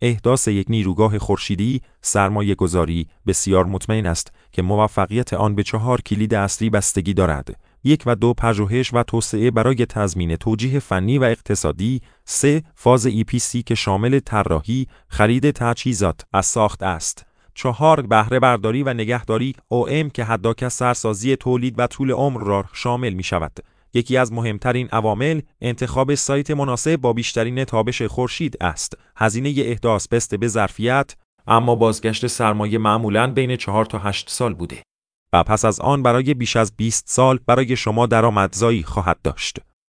احداث یک نیروگاه خورشیدی سرمایه گذاری بسیار مطمئن است که موفقیت آن به چهار کلید اصلی بستگی دارد. یک و دو پژوهش و توسعه برای تضمین توجیه فنی و اقتصادی، سه فاز EPC که شامل طراحی، خرید تجهیزات از ساخت است. چهار بهره برداری و نگهداری OM که حداکثر سرسازی تولید و طول عمر را شامل می شود. یکی از مهمترین عوامل انتخاب سایت مناسب با بیشترین تابش خورشید است. هزینه احداث بست به ظرفیت اما بازگشت سرمایه معمولاً بین 4 تا 8 سال بوده. و پس از آن برای بیش از 20 سال برای شما درآمدزایی خواهد داشت.